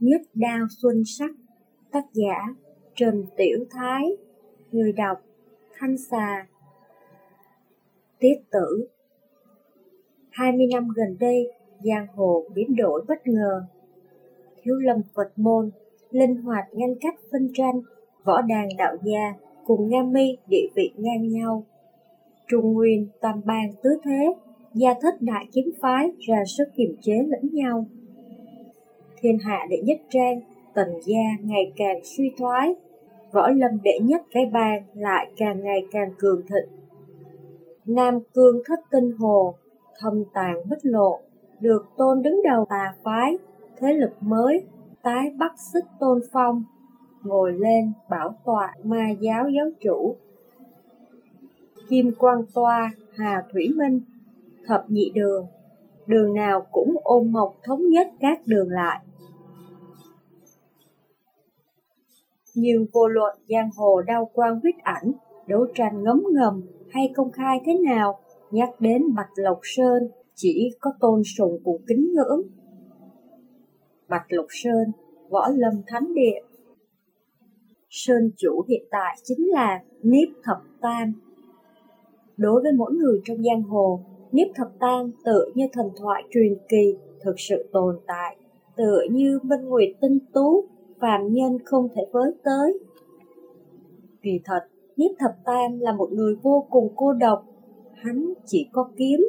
Nhất đao xuân sắc Tác giả Trần Tiểu Thái Người đọc Thanh Xà Tiết tử 20 năm gần đây, giang hồ biến đổi bất ngờ. Thiếu lâm Phật môn, linh hoạt ngăn cách phân tranh, võ đàn đạo gia cùng Nga mi địa vị ngang nhau. Trung Nguyên, Tam Bang tứ thế, gia thất đại kiếm phái ra sức kiềm chế lẫn nhau. Thiên hạ đệ nhất trang, tần gia ngày càng suy thoái, võ lâm đệ nhất cái bang lại càng ngày càng cường thịnh. Nam cương thất tinh hồ, thâm tàn bất lộ, được tôn đứng đầu tà phái, thế lực mới, tái bắt sức tôn phong, ngồi lên bảo tọa ma giáo giáo chủ. Kim Quang Toa, Hà Thủy Minh, thập nhị đường, đường nào cũng ôm mộc thống nhất các đường lại. Nhưng vô luận giang hồ đau quan huyết ảnh, đấu tranh ngấm ngầm hay công khai thế nào, nhắc đến Bạch Lộc Sơn chỉ có tôn sùng cùng kính ngưỡng. Bạch Lộc Sơn, võ lâm thánh địa. Sơn chủ hiện tại chính là Niếp Thập Tam. Đối với mỗi người trong giang hồ, Niếp Thập Tam tự như thần thoại truyền kỳ thực sự tồn tại, tựa như minh nguyệt tinh tú, phàm nhân không thể với tới. Kỳ thật, Niếp Thập Tam là một người vô cùng cô độc, hắn chỉ có kiếm.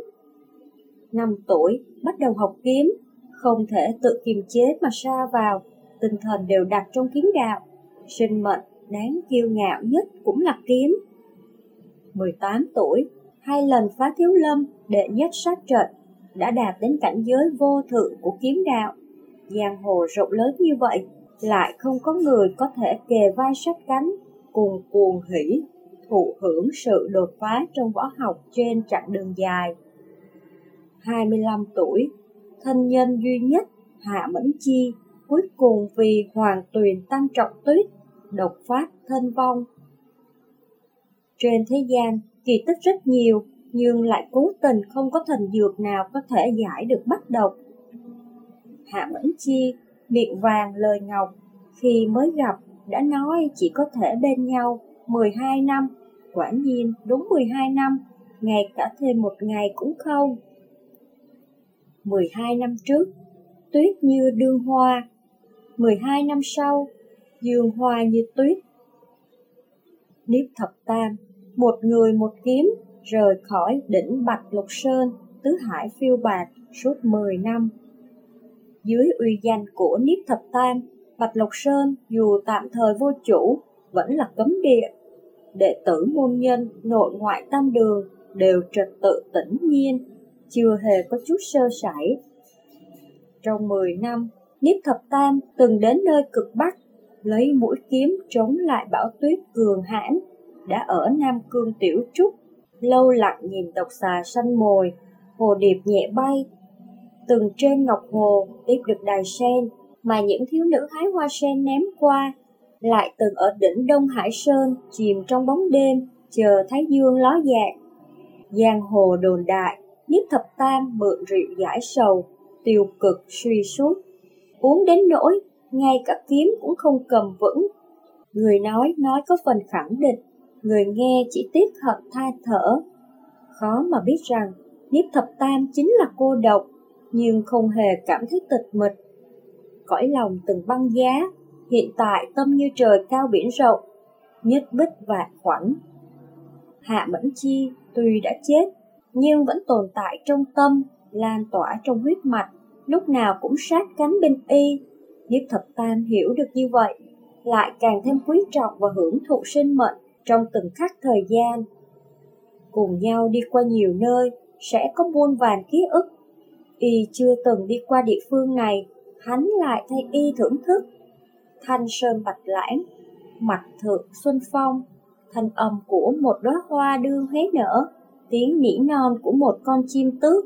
Năm tuổi, bắt đầu học kiếm, không thể tự kiềm chế mà xa vào, tinh thần đều đặt trong kiếm đạo. Sinh mệnh đáng kiêu ngạo nhất cũng là kiếm. 18 tuổi, hai lần phá thiếu lâm, đệ nhất sát trận, đã đạt đến cảnh giới vô thượng của kiếm đạo. Giang hồ rộng lớn như vậy, lại không có người có thể kề vai sát cánh, cùng cuồng hỷ, thụ hưởng sự đột phá trong võ học trên chặng đường dài. 25 tuổi, thân nhân duy nhất Hạ Mẫn Chi cuối cùng vì Hoàng Tuyền Tăng Trọng Tuyết độc phát thân vong. Trên thế gian, kỳ tích rất nhiều, nhưng lại cố tình không có thần dược nào có thể giải được bắt độc. Hạ Mẫn Chi, miệng vàng lời ngọc, khi mới gặp đã nói chỉ có thể bên nhau 12 năm, quả nhiên đúng 12 năm, ngay cả thêm một ngày cũng không. 12 năm trước, tuyết như đương hoa, 12 năm sau, dương hoa như tuyết. Niếp thập tam, một người một kiếm, rời khỏi đỉnh Bạch Lục Sơn, tứ hải phiêu bạt suốt 10 năm. Dưới uy danh của Niếp thập tam, Bạch Lục Sơn dù tạm thời vô chủ, vẫn là cấm địa. Đệ tử môn nhân, nội ngoại tam đường đều trật tự tĩnh nhiên, chưa hề có chút sơ sẩy. Trong 10 năm, Niếp Thập Tam từng đến nơi cực Bắc, lấy mũi kiếm chống lại bão tuyết cường hãn, đã ở Nam Cương Tiểu Trúc, lâu lặng nhìn độc xà săn mồi, hồ điệp nhẹ bay. Từng trên ngọc hồ tiếp được đài sen mà những thiếu nữ hái hoa sen ném qua, lại từng ở đỉnh Đông Hải Sơn chìm trong bóng đêm, chờ Thái Dương ló dạng. Giang hồ đồn đại, Niếp Thập Tam mượn rượu giải sầu, tiêu cực suy suốt, uống đến nỗi ngay cả kiếm cũng không cầm vững. Người nói nói có phần khẳng định, người nghe chỉ tiếc hận tha thở. Khó mà biết rằng Niếp Thập Tam chính là cô độc, nhưng không hề cảm thấy tịch mịch. Cõi lòng từng băng giá, hiện tại tâm như trời cao biển rộng, nhất bích và khoảnh. Hạ Mẫn Chi tuy đã chết, nhưng vẫn tồn tại trong tâm, lan tỏa trong huyết mạch, lúc nào cũng sát cánh bên y. Niếp thập tam hiểu được như vậy, lại càng thêm quý trọng và hưởng thụ sinh mệnh trong từng khắc thời gian. Cùng nhau đi qua nhiều nơi, sẽ có muôn vàn ký ức. Y chưa từng đi qua địa phương này, hắn lại thay y thưởng thức. Thanh sơn bạch lãng, mặt thượng xuân phong, thanh âm của một đóa hoa đương hé nở, tiếng nỉ non của một con chim tước.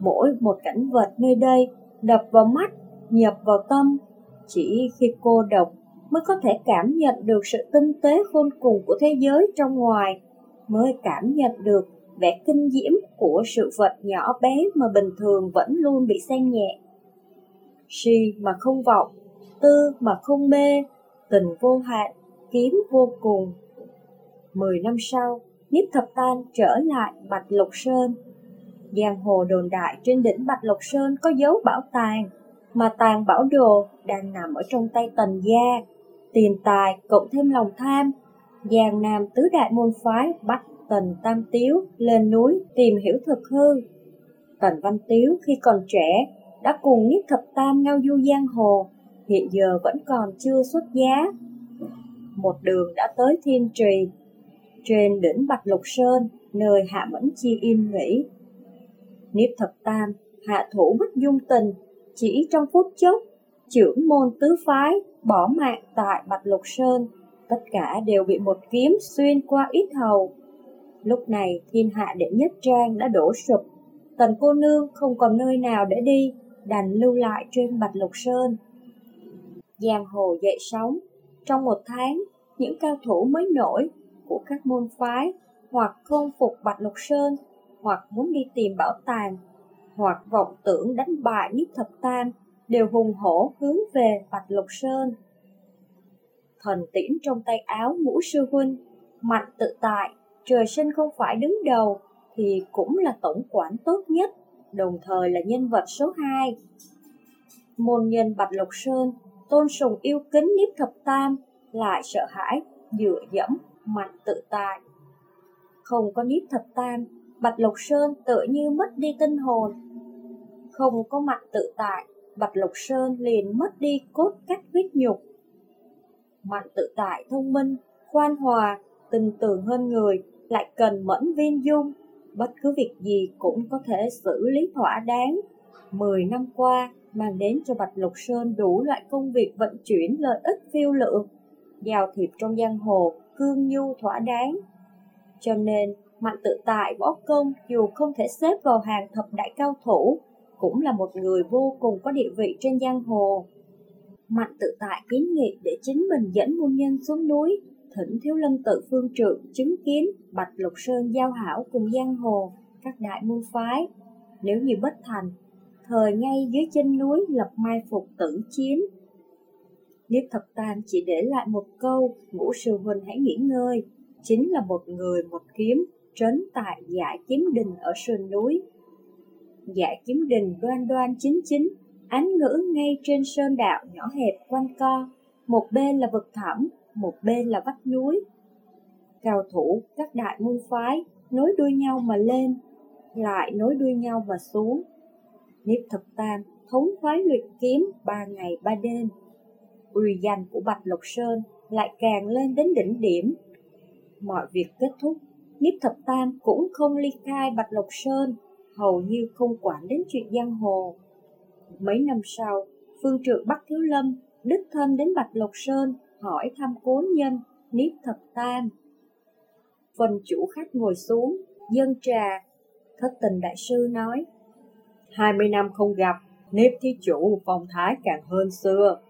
Mỗi một cảnh vật nơi đây đập vào mắt, nhập vào tâm. Chỉ khi cô độc mới có thể cảm nhận được sự tinh tế khôn cùng của thế giới trong ngoài, mới cảm nhận được vẻ kinh diễm của sự vật nhỏ bé mà bình thường vẫn luôn bị xem nhẹ. Si mà không vọng, tư mà không mê, tình vô hạn, kiếm vô cùng. Mười năm sau, Niếp Thập Tan trở lại Bạch Lục Sơn. Giang hồ đồn đại trên đỉnh Bạch Lục Sơn có dấu bảo tàng, mà tàng bảo đồ đang nằm ở trong tay tần gia. Tiền tài cộng thêm lòng tham, Giang Nam tứ đại môn phái bắt Tần Tam Tiếu lên núi tìm hiểu thực hư. Tần Văn Tiếu khi còn trẻ đã cùng Niếp Thập Tam ngao du giang hồ, hiện giờ vẫn còn chưa xuất giá. Một đường đã tới Thiên Trì, trên đỉnh Bạch Lục Sơn, nơi Hạ Mẫn Chi im nghỉ. Niếp Thập Tam hạ thủ bích dung tình, chỉ trong phút chốc, trưởng môn tứ phái bỏ mạng tại Bạch Lục Sơn, tất cả đều bị một kiếm xuyên qua ít hầu. Lúc này thiên hạ đệ nhất trang đã đổ sụp, tần cô nương không còn nơi nào để đi, đành lưu lại trên Bạch Lục Sơn. Giang hồ dậy sóng, trong một tháng, những cao thủ mới nổi của các môn phái hoặc không phục Bạch Lục Sơn, hoặc muốn đi tìm bảo tàng, hoặc vọng tưởng đánh bại Niết Thập Tam, đều hùng hổ hướng về Bạch Lục Sơn. Thần tiễn trong tay áo ngũ sư huynh, mạnh tự tại, trời sinh không phải đứng đầu, thì cũng là tổng quản tốt nhất, đồng thời là nhân vật số 2. Môn nhân Bạch Lục Sơn tôn sùng yêu kính Niếp Thập Tam, lại sợ hãi, dựa dẫm, mạnh tự tại. Không có Niếp Thập Tam, Bạch Lục Sơn tự như mất đi tinh hồn. Không có mạnh tự tại, Bạch Lục Sơn liền mất đi cốt cách huyết nhục. Mạnh tự tại thông minh, khoan hòa, tình tường hơn người, lại cần mẫn viên dung, bất cứ việc gì cũng có thể xử lý thỏa đáng. Mười năm qua, mang đến cho Bạch Lục Sơn đủ loại công việc vận chuyển lợi ích phiêu lượng, giao thiệp trong giang hồ, cương nhu thỏa đáng. Cho nên, Mạnh tự tại võ công dù không thể xếp vào hàng thập đại cao thủ, cũng là một người vô cùng có địa vị trên giang hồ. Mạnh tự tại kiến nghị để chính mình dẫn môn nhân xuống núi, thỉnh thiếu lâm tự phương trượng chứng kiến Bạch Lục Sơn giao hảo cùng giang hồ, các đại môn phái. Nếu như bất thành, thời ngay dưới chân núi lập mai phục tử chiến. Niếp thập tam chỉ để lại một câu, ngũ sư huynh hãy nghỉ ngơi, chính là một người một kiếm, trấn tại giải kiếm đình ở sườn núi. Dạ kiếm đình đoan đoan chính chính, ánh ngữ ngay trên sơn đạo nhỏ hẹp quanh co, một bên là vực thẳm, một bên là vách núi. Cao thủ các đại môn phái nối đuôi nhau mà lên, lại nối đuôi nhau mà xuống. Niếp thập tam thống khoái luyện kiếm ba ngày ba đêm. Uy danh của Bạch Lộc Sơn lại càng lên đến đỉnh điểm. Mọi việc kết thúc, Niếp thập tam cũng không ly khai Bạch Lộc Sơn, hầu như không quản đến chuyện giang hồ. Mấy năm sau, phương trượng Bắc Thiếu Lâm đích thân đến Bạch Lộc Sơn hỏi thăm cố nhân Niếp Thập Tam. Phần chủ khách ngồi xuống, dân trà, thất tình đại sư nói, hai mươi năm không gặp, Niếp thí chủ phong thái càng hơn xưa.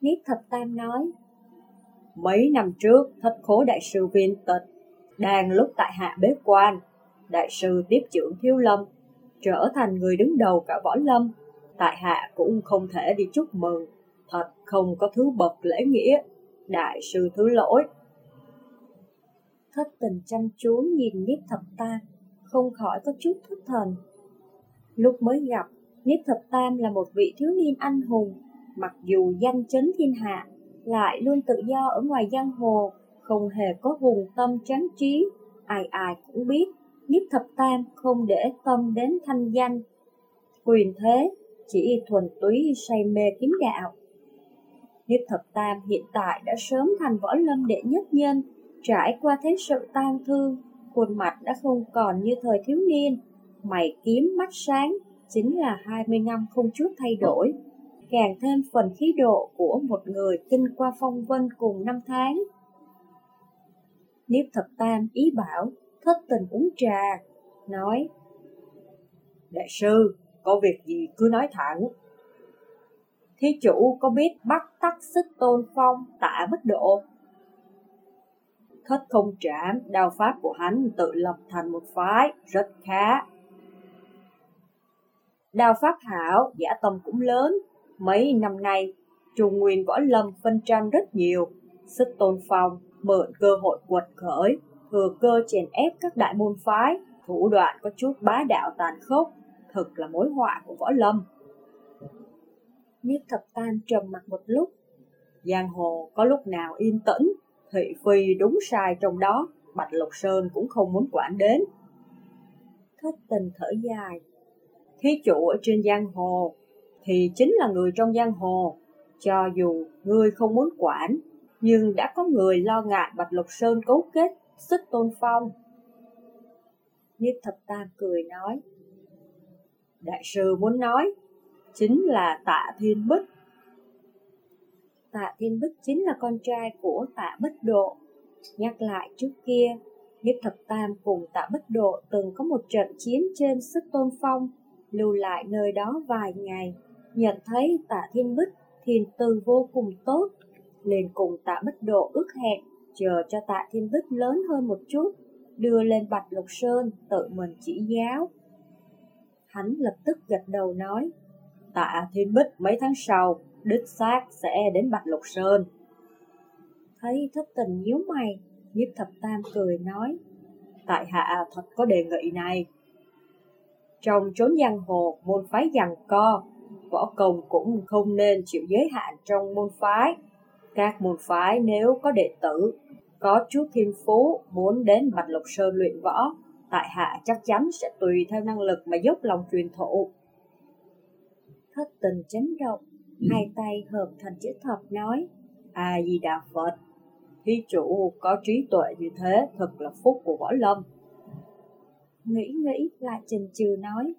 Niếp Thập Tam nói, mấy năm trước thất khố đại sư viên tịch, đang lúc tại hạ bế quan, đại sư tiếp trưởng thiếu lâm, trở thành người đứng đầu cả võ lâm, tại hạ cũng không thể đi chúc mừng thật không có thứ bậc lễ nghĩa, đại sư thứ lỗi. Thất tình chăm chú nhìn Niếp Thập Tam, không khỏi có chút thất thần. Lúc mới gặp, Niếp Thập Tam là một vị thiếu niên anh hùng, mặc dù danh chấn thiên hạ, lại luôn tự do ở ngoài giang hồ, không hề có hùng tâm tráng trí, ai ai cũng biết, Niếp Thập Tam không để tâm đến thanh danh, quyền thế, chỉ thuần túy say mê kiếm đạo. Niếp Thập Tam hiện tại đã sớm thành võ lâm đệ nhất nhân, trải qua thế sự tan thương, khuôn mặt đã không còn như thời thiếu niên, mày kiếm mắt sáng, chính là 20 năm không chút thay đổi, càng thêm phần khí độ của một người kinh qua phong vân cùng năm tháng. Niếp Thập Tam ý bảo, thất tình uống trà, nói Đại sư, có việc gì cứ nói thẳng. Thí chủ có biết bắt tắc xích tôn phong tạ bất độ? Thất không trảm đao pháp của hắn tự lập thành một phái rất khá. Đao pháp hảo giả tâm cũng lớn. Mấy năm nay Trung Nguyên Võ Lâm phân tranh rất nhiều, sức tôn phong, mượn cơ hội quật khởi, thừa cơ chèn ép các đại môn phái, thủ đoạn có chút bá đạo tàn khốc, thực là mối họa của Võ Lâm. Nhiếp thập tam trầm mặt một lúc, giang hồ có lúc nào yên tĩnh, thị phi đúng sai trong đó, Bạch Lộc Sơn cũng không muốn quản đến. Thất tình thở dài, thí chủ ở trên giang hồ, thì chính là người trong giang hồ, cho dù ngươi không muốn quản, nhưng đã có người lo ngại Bạch Lộc Sơn cấu kết, sức tôn phong. Niếp thập tam cười nói, Đại sư muốn nói, chính là tạ thiên bích. Tạ thiên bích chính là con trai của tạ bích độ. Nhắc lại trước kia, Niếp thập tam cùng tạ bích độ từng có một trận chiến trên sức tôn phong, lưu lại nơi đó vài ngày, nhận thấy tạ thiên bích thiền từ vô cùng tốt, liền cùng tạ bích độ ước hẹn, chờ cho tạ thiên bích lớn hơn một chút, đưa lên Bạch Lục Sơn tự mình chỉ giáo. Hắn lập tức gật đầu nói, tạ thiên bích mấy tháng sau, đích xác sẽ đến Bạch Lục Sơn. Thấy thất tình nhíu mày, nhiếp thập tam cười nói, tại hạ thật có đề nghị này. Trong chốn giang hồ, môn phái giằng co, võ công cũng không nên chịu giới hạn trong môn phái. Các môn phái nếu có đệ tử, có chút thiên phú muốn đến Bạch Lục Sơn luyện võ, tại hạ chắc chắn sẽ tùy theo năng lực mà giúp lòng truyền thụ. Thất tình chấn động, hai tay hợp thành chữ thập nói, A-di-đà Phật, thí chủ có trí tuệ như thế thật là phúc của võ lâm. Nghĩ nghĩ lại chần chừ nói,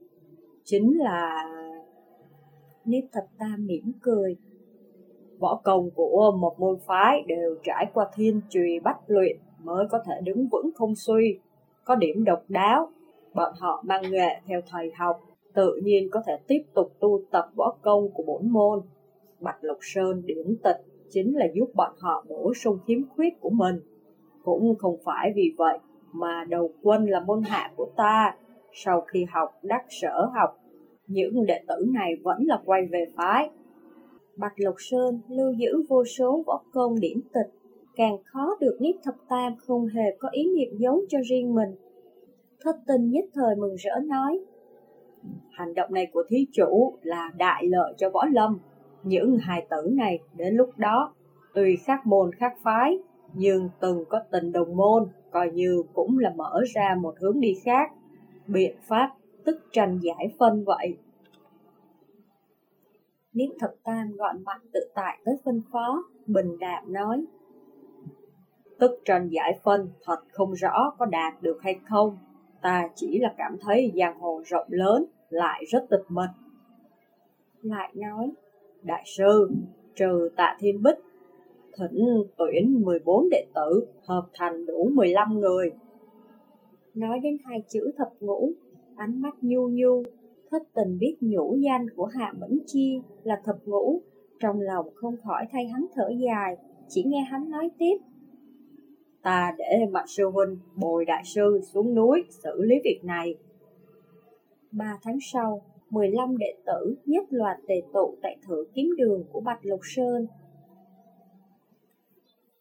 chính là Nếp thập ta mỉm cười. Võ công của một môn phái đều trải qua thiên trùy bách luyện mới có thể đứng vững không suy, có điểm độc đáo. Bọn họ mang nghệ theo thầy học, tự nhiên có thể tiếp tục tu tập võ công của bổn môn. Bạch Lục Sơn điểm tịch chính là giúp bọn họ bổ sung khiếm khuyết của mình. Cũng không phải vì vậy mà đầu quân là môn hạ của ta. Sau khi học đắc sở học những đệ tử này vẫn là quay về phái. Bạch Lộc Sơn lưu giữ vô số võ công điển tịch, càng khó được Niếp Thập Tam không hề có ý niệm giấu cho riêng mình. Thất tình nhất thời mừng rỡ nói, hành động này của thí chủ là đại lợi cho võ lâm. Những hài tử này đến lúc đó, tuy khác môn khác phái, nhưng từng có tình đồng môn, coi như cũng là mở ra một hướng đi khác. Biện pháp tức tranh giải phân vậy. Niết thập tam gọn mạnh tự tại tới phân phó, bình đạm nói. Tức trần giải phân thật không rõ có đạt được hay không, ta chỉ là cảm thấy giang hồ rộng lớn, lại rất tịch mịch. Lại nói, đại sư, trừ tạ thiên bích, thỉnh tuyển 14 đệ tử, hợp thành đủ 15 người. Nói đến hai chữ thập ngũ, ánh mắt nhu nhu, thất tình biết nhũ danh của Hạ Mẫn Chi là thập ngũ, trong lòng không khỏi thay hắn thở dài, chỉ nghe hắn nói tiếp. Ta để mặt sư huynh bồi đại sư xuống núi xử lý việc này. Ba tháng sau, 15 đệ tử nhất loạt tề tụ tại thử kiếm đường của Bạch Lục Sơn